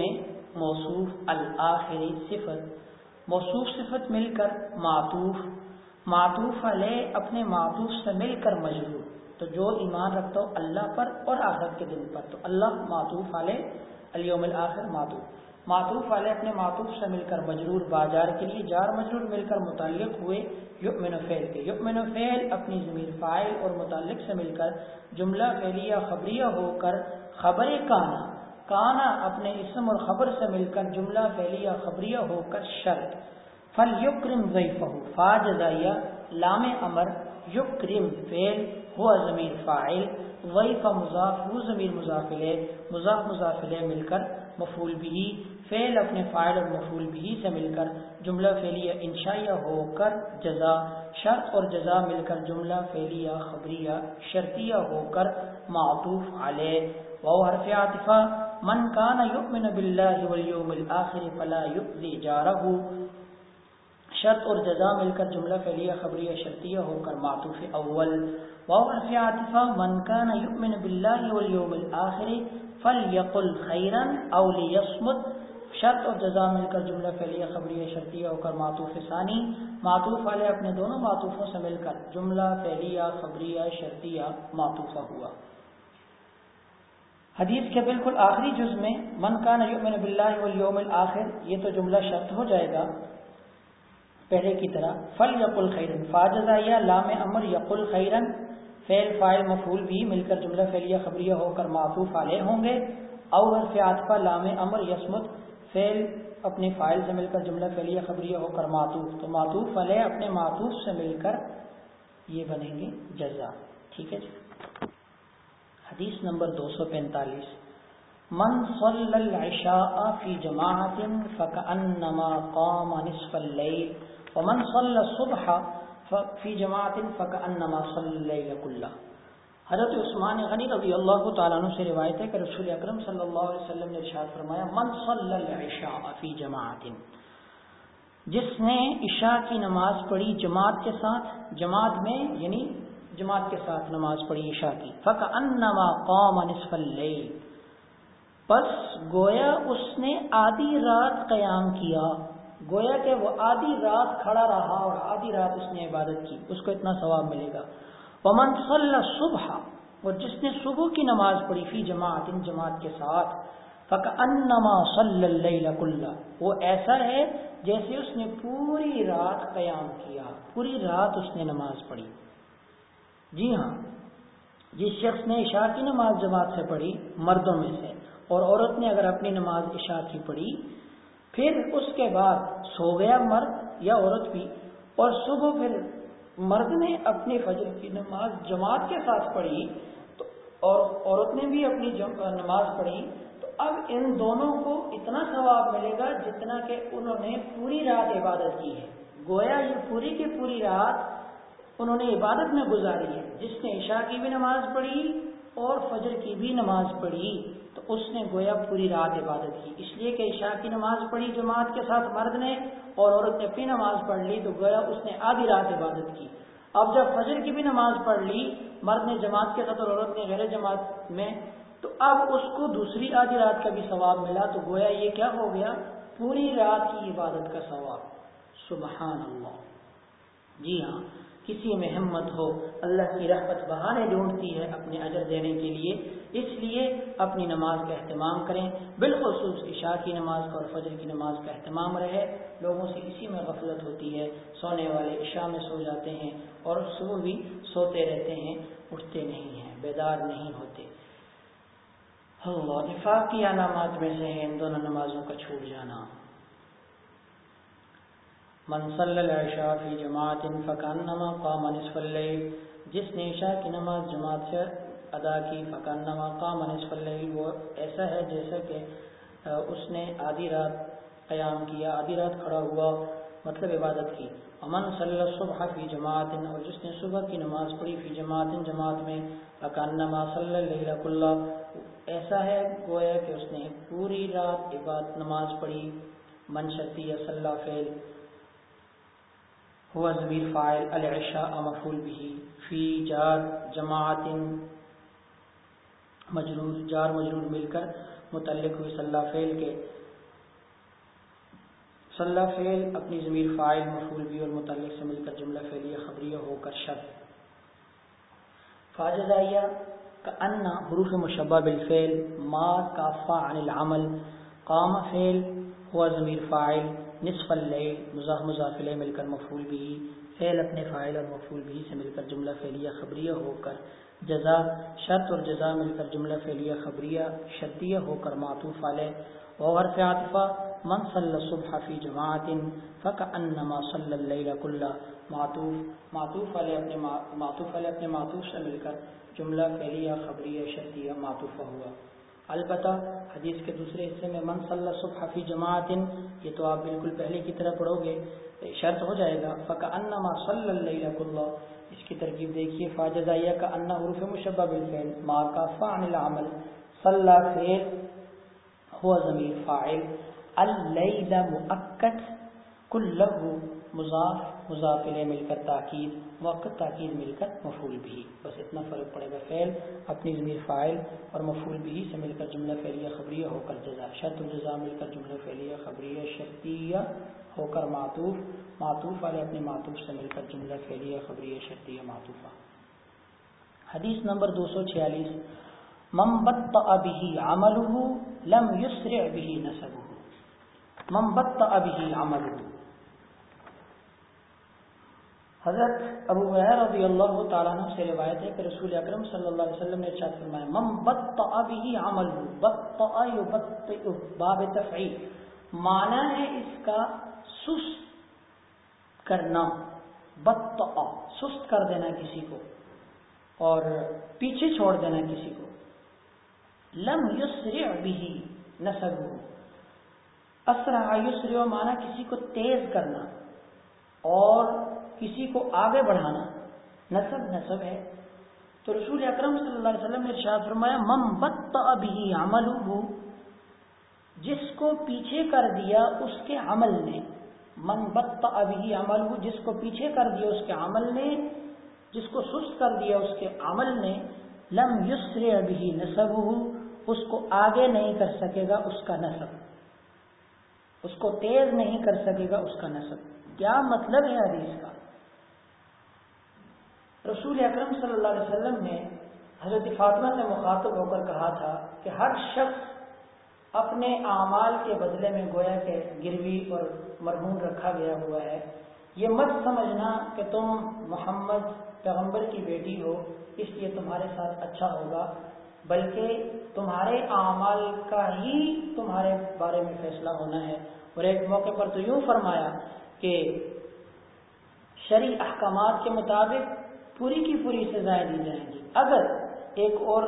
موصوف الآخری صفت. موصوف صفت مل کر معطوف. معطوف علیہ اپنے معطوف سے مل کر مجرور. تو جو ایمان رکھتا ہو اللہ پر اور آخرت کے دن پر. تو اللہ معطوف علیہ اليوم الآخر معطوف. معطوف والے اپنے معطوف سے مل کر مجرور بازار کے لیے جار مجرور مل کر متعلق ہوئے یؤمن فعل کے۔ یؤمن فعل اپنی ضمیر فائل اور متعلق سے مل کر جملہ فعلیہ خبریہ ہو کر خبر کانا کانا اپنے اسم اور خبر سے مل کر جملہ فعلیہ خبریہ ہو کر شرط۔ فل یکرم ضعیفہ فا جزائیہ لام امر، یکرم فعل، ہوا ضمیر فاعل ضیف مضاف، ہو ضمیر مضافلے مضاف مضافلے مل کر مفول بھی۔ فعل اپنے فائل اور مفول بھی سے مل کر جملہ فعلیہ انشائیہ ہو کر جزا، شرط اور جزا مل کر جملہ فعلیہ، خبریہ، شرطیہ ہو کر معطوف علیہ۔ و حرف عاطفہ، من کان یؤمن باللہ والیوم الاخر فلا یؤذی جارہ شرط اور جزا مل کر جملہ فعلیہ، خبریہ، شرطیہ ہو کر معطوف اول۔ و حرف عاطفہ، من کان یؤمن باللہ والیوم الاخر فلیقل خیرا او لیصمت شرط اور جزا مل کر جملہ فعلیہ، خبریہ، شرطیہ ہو کر معطوف، ثانی۔ معطوف والے اپنے دونوں معطوفوں سے مل کر جملہ فعلیہ، خبریہ، شرطیہ معطوفہ ہوا۔ حدیث کے بالکل آخری جز میں، من کا یؤمن باللہ والیوم الاخر، یہ تو جملہ شرط ہو جائے گا پہلے کی طرح فل یقل خیرن، فاجزہ لام امر یقل خیرن، فعل فائل مفول بھی مل کر جملہ فعلیہ، خبریہ ہو کر معطوف علیہ ہوں گے۔ اور فیاطفہ لام امر یسمت فعل اپنے فائل سے مل کر جملہ فعلیہ خبریہ ہو کر معطوف، تو معطوف علیہ اپنے معطوف سے مل کر یہ بنیں گے جزا۔ ٹھیک ہے جی؟ حدیث نمبر دو سو پینتالیس۔ من صلی العشاء فی جماعت فکأنما قام نصف اللیل، ومن صلی الصبح فی جماعت فکأنما صلی اللیل کلہ۔ حضرت عثمان غنی رضی اللہ تعالیٰ عنہ سے روایت ہے کہ رسول اکرم صلی اللہ علیہ وسلم نے ارشاد فرمایا، من صلی العشاء فی جماعت. جس نے عشاء کی نماز پڑھی جماعت کے ساتھ، جماعت میں یعنی جماعت کے ساتھ نماز پڑھی عشاء کی فکأنما قام نصف اللیل بس گویا اس نے آدھی رات قیام کیا، گویا کہ وہ آدھی رات کھڑا رہا اور آدھی رات اس نے عبادت کی، اس کو اتنا ثواب ملے گا۔ ومن صلی صبح اور جس نے صبح کی نماز پڑھی فی جماعت، ان جماعت کے ساتھ فک انما صلی اللہ کلّہ وہ ایسا ہے جیسے اس نے پوری رات قیام کیا، پوری رات اس نے نماز پڑھی۔ جی ہاں جس شخص نے عشاء کی نماز جماعت سے پڑھی، مردوں میں سے، اور عورت نے اگر اپنی نماز عشاء کی پڑھی، پھر اس کے بعد سو گیا مرد یا عورت بھی، اور صبح پھر مرد نے اپنی فجر کی نماز جماعت کے ساتھ پڑھی، تو اور عورت نے بھی اپنی نماز پڑھی، تو اب ان دونوں کو اتنا ثواب ملے گا جتنا کہ انہوں نے پوری رات عبادت کی ہے۔ گویا یہ پوری کی پوری رات انہوں نے عبادت میں گزاری ہے۔ جس نے عشاء کی بھی نماز پڑھی اور فجر کی بھی نماز پڑھی تو اس نے گویا پوری رات عبادت کی۔ اس لیے کہ عشاء کی نماز پڑھی، جماعت کے ساتھ مرد نے اور عورت نے اپنی نماز پڑھ لی تو گویا اس نے آدھی رات عبادت کی۔ اب جب فجر کی بھی نماز پڑھ لی، مرد نے جماعت کے ساتھ اور عورت نے غیر جماعت میں، تو اب اس کو دوسری آدھی رات کا بھی ثواب ملا تو گویا یہ کیا ہو گیا؟ پوری رات کی عبادت کا ثواب۔ سبحان اللہ۔ جی ہاں۔ کسی میں ہمت ہو، اللہ کی رحمت بہانے ڈھونڈتی ہے اپنے اجر دینے کے لیے۔ اس لیے اپنی نماز کا اہتمام کریں۔ بالخصوص عشاء کی نماز کا اور فجر کی نماز کا اہتمام رہے۔ لوگوں سے اسی میں غفلت ہوتی ہے۔ سونے والے عشاء میں سو جاتے ہیں اور صبح بھی سوتے رہتے ہیں، اٹھتے نہیں ہیں، بیدار نہیں ہوتے۔ اللہ نفاق کی علامات میں سے ہیں، ان دونوں نمازوں کا چھوٹ جانا۔ من صلی العشاء فی جماعت فکانما قام نصف اللیل جس نے عشاء کی نماز جماعت سے ادا کی، فکانما قام نصف اللیل وہ ایسا ہے جیسا کہ اس نے آدھی رات قیام کیا، آدھی رات کھڑا ہوا مطلب عبادت کی۔ امن صلی الصبح فی جماعت، اور جس نے صبح کی نماز پڑھی فی جماعت جماعت میں، فکانما صلی اللہ کلّہ ایسا ہے، گویا کہ اس نے پوری رات عبادت، نماز پڑھی منشتی صلی فعل۔ ہوا ضمیر فائل العشاء مفعول به. فی جار جماعت مجرور جار مجرور مل کر متعلق ہوئی صلاح فعل کے صلاح فعل اپنی ضمیر فائل مفعول بھی اور متعلق سے مل کر جملہ فعلیہ خبریہ ہو کر شب فاجزائیہ کا انا حروف مشبہ بالفعل ما کافا عن العمل۔ قام فعل ہوا ضمیر فائل نصف اللیل مزاح مضافلے مل کر مفول بھی فعل اپنے فائل اور مفول بھی سے مل کر جملہ فعلیہ خبریہ ہو کر جزا، شرط اور جزا مل کر جملہ فعلیہ خبریہ شرطیہ ہو کر معطوف علیہ۔ و حرف عاطفہ، من صلی صبح فی جماعت فکانما صلی اللیل کلا معطوف معطوف والے اپنے معطوف والے اپنے معطوف سے مل کر جملہ فعلیہ خبریہ شرطیہ معطوفہ ہوا۔ البتہ حدیث کے دوسرے حصے میں من صلی صبح فی جماعت، یہ تو آپ بالکل پہلے کی طرح پڑھو گے، شرط ہو جائے گا فکانما صلی اللیل کلا اس کی ترکیب دیکھیے فاجزائیہ کا انا حروف مشبہ بالفعل ما کا فعن العمل۔ صلی فعل هو ضمیر فاعل۔ اللیل مؤکد کلہ مضاف مضاف مل کر تاکید موقع تاکید مل کر مفعول بھی۔ بس اتنا فرق پڑے گا فعل، اپنی ضمیر فاعل اور مفعول بھی سے مل کر جملہ فعلیہ خبریہ ہو کر جزا۔ شرط الجزا مل کر جملہ فعلیہ خبریہ شرطیہ ہو کر معطوف۔ معطوف والے اپنے معطوف سے مل کر جملہ فعلیہ خبریہ شرطیہ معطوفہ۔ حدیث نمبر دو سو چھیالیس۔ ممبت ابھی عمل لم یسر ابھی نصب ممبت ابھی عمل حضرت ابو رضی اللہ تعالیٰ عنہ سے روایت ہے کہ رسول اکرم صلی اللہ علیہ وسلم نے ارشاد فرمایا، من بطأ به عمل بطأ یبطئ باب تفعیل. معنی ہے اس کا سست کرنا بطأ سست کر دینا کسی کو اور پیچھے چھوڑ دینا کسی کو۔ لم یسرع به نسبه، اسرع یسرع معنی کسی کو تیز کرنا اور کسی کو آگے بڑھانا نصب نصب ہے۔ تو رسول اکرم صلی اللہ علیہ وسلم نے ارشاد فرمایا مم بت ابھی عمل جس کو پیچھے کر دیا اس کے عمل نے۔ من بت ابھی عمل جس کو پیچھے کر دیا اس کے عمل نے، جس کو سست کر دیا اس کے عمل نے۔ لم یسر ابھی نصب اس کو آگے نہیں کر سکے گا اس کا نصب۔ اس کو تیز نہیں کر سکے گا اس کا نصب۔ کیا مطلب ہے حدیث کا؟ رسول اکرم صلی اللہ علیہ وسلم نے حضرت فاطمہ سے مخاطب ہو کر کہا تھا کہ ہر شخص اپنے اعمال کے بدلے میں گویا کہ گروی اور مرہون رکھا گیا ہوا ہے۔ یہ مت سمجھنا کہ تم محمد پیغمبر کی بیٹی ہو، اس لیے تمہارے ساتھ اچھا ہوگا، بلکہ تمہارے اعمال کا ہی تمہارے بارے میں فیصلہ ہونا ہے۔ اور ایک موقع پر تو یوں فرمایا کہ شرع احکامات کے مطابق پوری کی پوری سزائیں دی جائیں گی۔ اگر ایک اور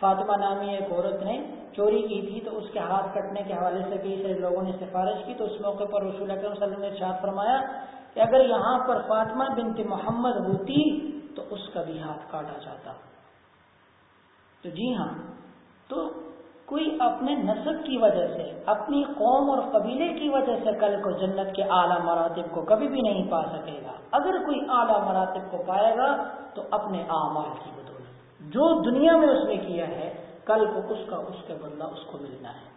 فاطمہ نامی ایک عورت نے چوری کی تھی تو اس کے ہاتھ کٹنے کے حوالے سے کئی سارے لوگوں نے سفارش کی تو اس موقع پر رسول اکرم صلی اللہ علیہ وسلم نے شاد فرمایا کہ اگر یہاں پر فاطمہ بنت محمد ہوتی تو اس کا بھی ہاتھ کاٹا جاتا۔ تو جی ہاں تو کوئی اپنے نصب کی وجہ سے، اپنی قوم اور قبیلے کی وجہ سے کل کو جنت کے اعلیٰ مراتب کو کبھی بھی نہیں پا سکے گا۔ اگر کوئی اعلیٰ مراتب کو پائے گا تو اپنے اعمال کی بدولت۔ جو دنیا میں اس نے کیا ہے، کل کو اس کا اس کا بدلہ اس کو ملنا ہے۔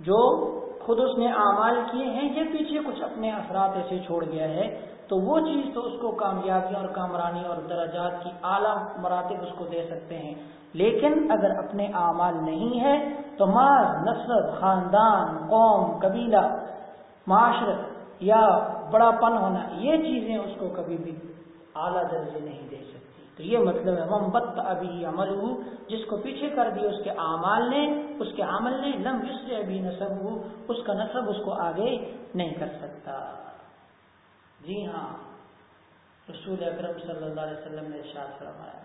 جو خود اس نے اعمال کیے ہیں، یہ پیچھے کچھ اپنے اثرات ایسے چھوڑ گیا ہے تو وہ چیز تو اس کو کامیابی اور کامرانی اور درجات کی اعلیٰ مراتب اس کو دے سکتے ہیں۔ لیکن اگر اپنے اعمال نہیں ہے تو ماں نسل خاندان، قوم، قبیلہ، معاشرت یا بڑا پن ہونا، یہ چیزیں اس کو کبھی بھی اعلیٰ درجے نہیں دے سکتی۔ تو یہ مطلب ہے محمد ابھی عمل ہو جس کو پیچھے کر دیا اس کے اعمال نے، اس کے عمل نے، لم سے ابھی نصب ہو اس کا نصب اس کو آگے نہیں کر سکتا۔ جی ہاں رسول اکرم صلی اللہ علیہ وسلم نے ارشاد فرمایا،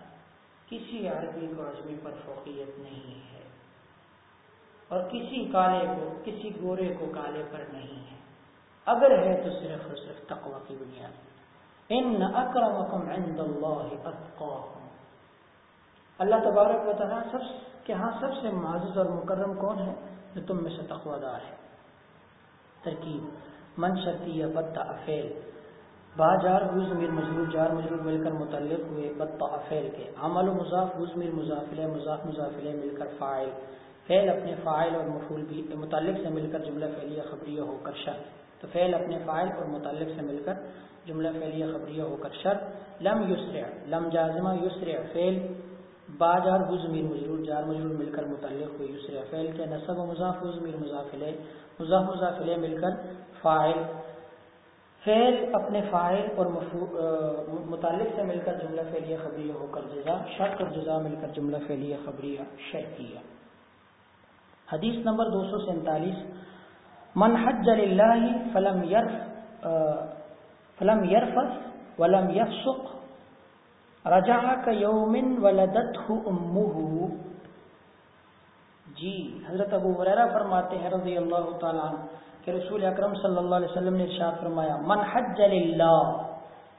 کسی عربی کو عجمی پر فوقیت نہیں ہے اور کسی کالے کو، کسی گورے کو کالے پر نہیں ہے۔ اگر ہے تو صرف اور صرف تقوی کی بنیاد۔ ان اکرمکم عند اللہ اتقاکم۔ اللہ تبارک و تعالیٰ سب، کے ہاں سب سے معزز اور مکرم کون ہے؟ جو تم میں سے تقوی دار ہے۔ ترکیب، من شرطی یا بتا افیل با جار ضمیر مجرور، جار مجرور مل کر متعلق ہوئے بد فعل کے۔ عمل و مضاف ضمیر مضافل مضاف مضافل مل کر فائل فعل اپنے فائل اور مفول بھی متعلق سے مل کر جملہ فعلیہ خبریہ ہو کر شرط۔ تو فعل اپنے فائل اور متعلق سے مل کر جملہ فعلیہ خبریہ ہو کر شرط۔ لم یسرع، لم جازمہ یسرع فعل۔ با جار ضمیر مجرور، جار مجرور مل کر متعلق ہوئے یسرع فعل کے۔ نصب و مضاف ضمیر مضافل مضاف مضافل مل کر فائل فعل اپنے فائل اور متعلق سے مل کر جملہ فعلیہ خبریہ ہو کر جزا، شرط اور جزا، مل کر جملہ فعلیہ خبریہ، شرطیہ۔ حدیث نمبر دو سو سینتالیس۔ من حج للہ فلم یرف فلم یرفس ولم یفسق رجا کا یومن ولدت جی حضرت ابو وریرا فرماتے ہیں رضی اللہ تعالیٰ عنہ کہ رسول اکرم صلی اللہ علیہ وسلم نے ارشاد فرمایا، من حج للہ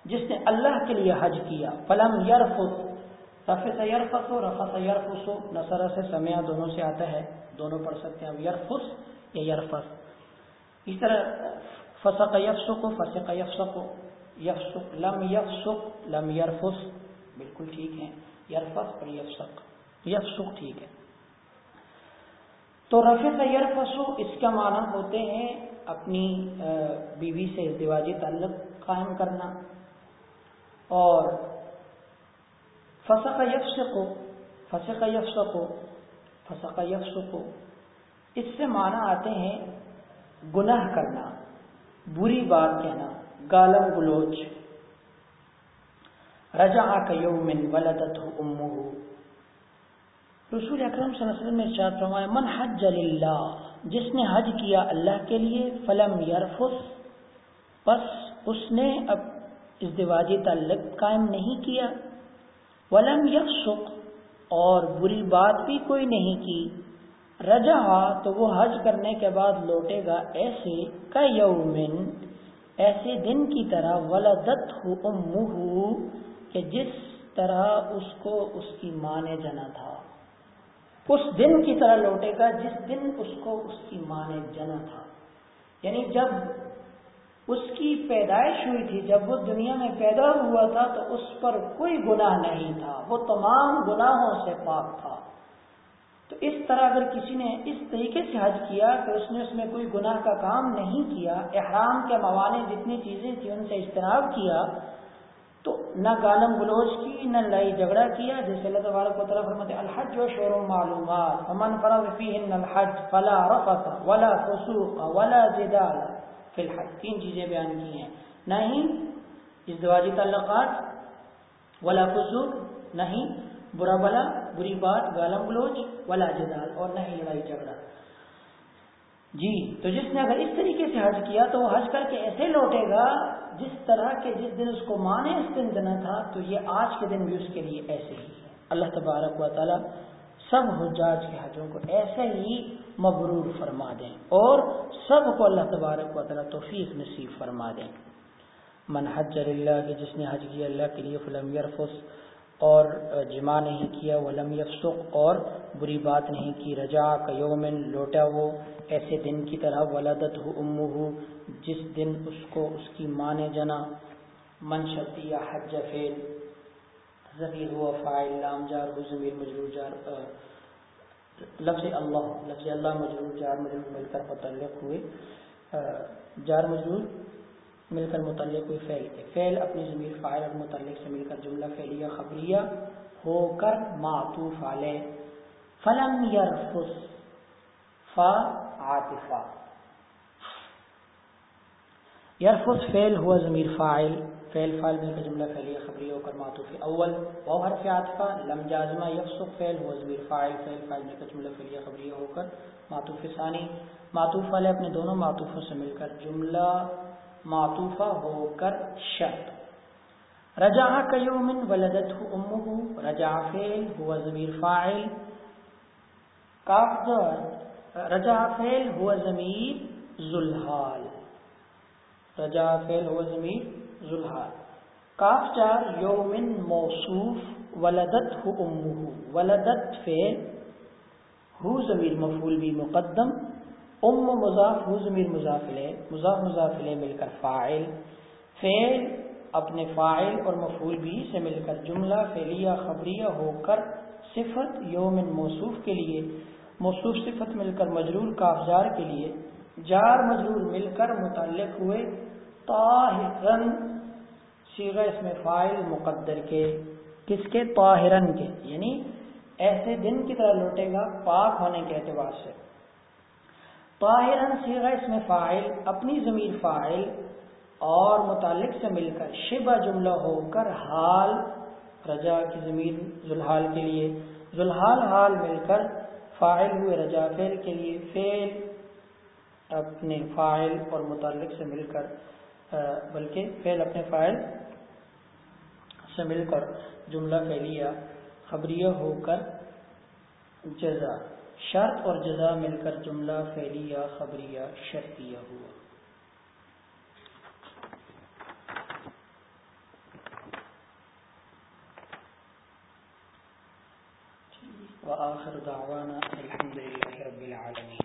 جس نے اللہ کے لیے حج کیا، فلم یرفس رفس یرفس ہو رفس یرفس ہو نصر سے سمیا دونوں سے آتا ہے، دونوں پڑھ سکتے ہیں۔ یرفس یا یرفس اس طرح، فسق یفسق فسق یفسق۔ یفسق، لم یفسق، لم یرفس بالکل ٹھیک ہے۔ یرفس اور یفسق۔ یفسق ٹھیک ہے۔ تو رفع یرفسو اس کا معنی ہوتے ہیں اپنی بیوی سے ازدواجی تعلق قائم کرنا۔ اور فسق یفس کو فسق یفس کو فسق یفس کو اس سے معنی آتے ہیں گناہ کرنا، بری بات کہنا، گالم گلوچ۔ رجا کا یومن ولدت امہ رسول اکرم صلی اللہ علیہ وسلم نے ارشاد فرمایا، من حج للہ، جس نے حج کیا اللہ کے لیے، فلم یرفس پس اس نے اب ازدواجی تعلق قائم نہیں کیا۔ ولم یفسق اور بری بات بھی کوئی نہیں کی۔ رجا تو وہ حج کرنے کے بعد لوٹے گا ایسے کا یومن، ایسے دن کی طرح ولدت ہو کہ جس طرح اس کو اس کی ماں نے جنا تھا۔ اس دن کی طرح لوٹے گا جس دن اس کو اس کی ماں نے جنا تھا۔ یعنی جب اس کی پیدائش ہوئی تھی، جب وہ دنیا میں پیدا ہوا تھا، تو اس پر کوئی گناہ نہیں تھا۔ وہ تمام گناہوں سے پاک تھا۔ تو اس طرح اگر کسی نے اس طریقے سے حج کیا کہ اس نے اس میں کوئی گناہ کا کام نہیں کیا، احرام کے موانع جتنی چیزیں تھیں، ان سے اجتناب کیا تو نہ گالم گلوچ کی، نہ لڑائی جھگڑا کیا، جیسے اللہ تبارک و تعالیٰ فرماتے الحج و شور و معلومات، فمن فرض فیہن الحج فلا رفث ولا فسوق ولا جدال فی الحج، تین چیزیں بیان کی ہیں۔ نہیں ازدواجی تعلقات ولا فسوق نہیں برا بلا، بری بات گالم گلوچ ولا جدال، اور نہیں لڑائی جھگڑا۔ جی تو جس نے اگر اس طریقے سے حج کیا تو وہ حج کر کے ایسے لوٹے گا جس طرح کے جس دن اس کو ماں نے اس دن دینا تھا، تو یہ آج کے دن بھی اس کے لیے ایسے ہی ہے۔ اللہ تبارک و تعالی سب حجاج کے حجوں کو ایسے ہی مبرور فرما دیں اور سب کو اللہ تبارک و تعالی توفیق نصیب فرما دیں۔ من حج اللہ کے جس نے حج کیا اللہ کے لیے، فلم یرفس اور جمع نہیں کیا، ولم یفسق، اور بری بات نہیں کی رجا کا لوٹا وہ ایسے دن کی طرح ولادت ہو ام ہو جس دن اس کو اس کی ماں نے جنا، من شرطی یا حج فیل ضمیر ہوا فائل لام جار ہو ضمیر مجرور جار لفظ اللہ لفظ اللہ مجرور، جار مجرور مل کر متعلق ہوئے جار مجرور مل کر متعلق ہوئے فعل کے فعل اپنی ضمیر فائل اور متعلق سے مل کر جملہ فعلیہ خبریہ ہو کر معطوف علیہ فلم یرفس فا عاطفہ یرفس فعل ہوا ضمیر فاعل. فعل فاعل مل کر جملہ فعلیہ خبریہ ہو کر معطوف اول و حرف عاطفہ، لم جازمہ یفسق، فعل ہوا ضمیر فاعل. فعل فاعل مل کر جملہ فعلیہ خبریہ ہو کر معطوف ثانی، معطوف والے اپنے دونوں معطوفوں سے مل کر جملہ معطوفہ ہو کر شرط رجا کا ولدت امہ رجا فعل، ہوا ضمیر فاعل۔ کاف رجا فعل، ہوا ضمیر ذلحال رجا فعل، ہوا ضمیر ذلحال کاف چار یومن موصوف ولدت ہو ولدت فعل، ہو ضمیر مفعول بھی مقدم۔ ام مضاف ہو ضمیر مضافلے، مضاف مضافلے مل کر فاعل، فعل اپنے فاعل اور مفعول بھی سے مل کر جملہ، فعلیہ، خبریہ ہو کر صفت یوم موصوف کے لیے، موصوف صفت مل کر مجرور کا افزار کے لیے، جار مجرور مل کر متعلق ہوئے طاہرن سیغ اس میں فائل مقدر کے، کس کے؟ طاہرن کے یعنی ایسے دن کی طرح لوٹے گا، پاک ہونے کے اعتبار سے۔ طاہرن سیغ اس میں فائل اپنی ضمیر فائل اور متعلق سے مل کر شبہ جملہ ہو کر حال رجا کی ضمیر ذلحال کے لیے ذلحال حال مل کر فائل ہوئے رجا فعل کے لیے، فعل اپنے فائل اور متعلق سے مل کر بلکہ فعل اپنے فائل سے مل کر جملہ فعلیہ، خبریہ ہو کر جزا۔ شرط اور جزا مل کر جملہ فعلیہ، خبریہ، شرطیہ ہوا۔ وآخر دعوانا الحمد لله رب العالمين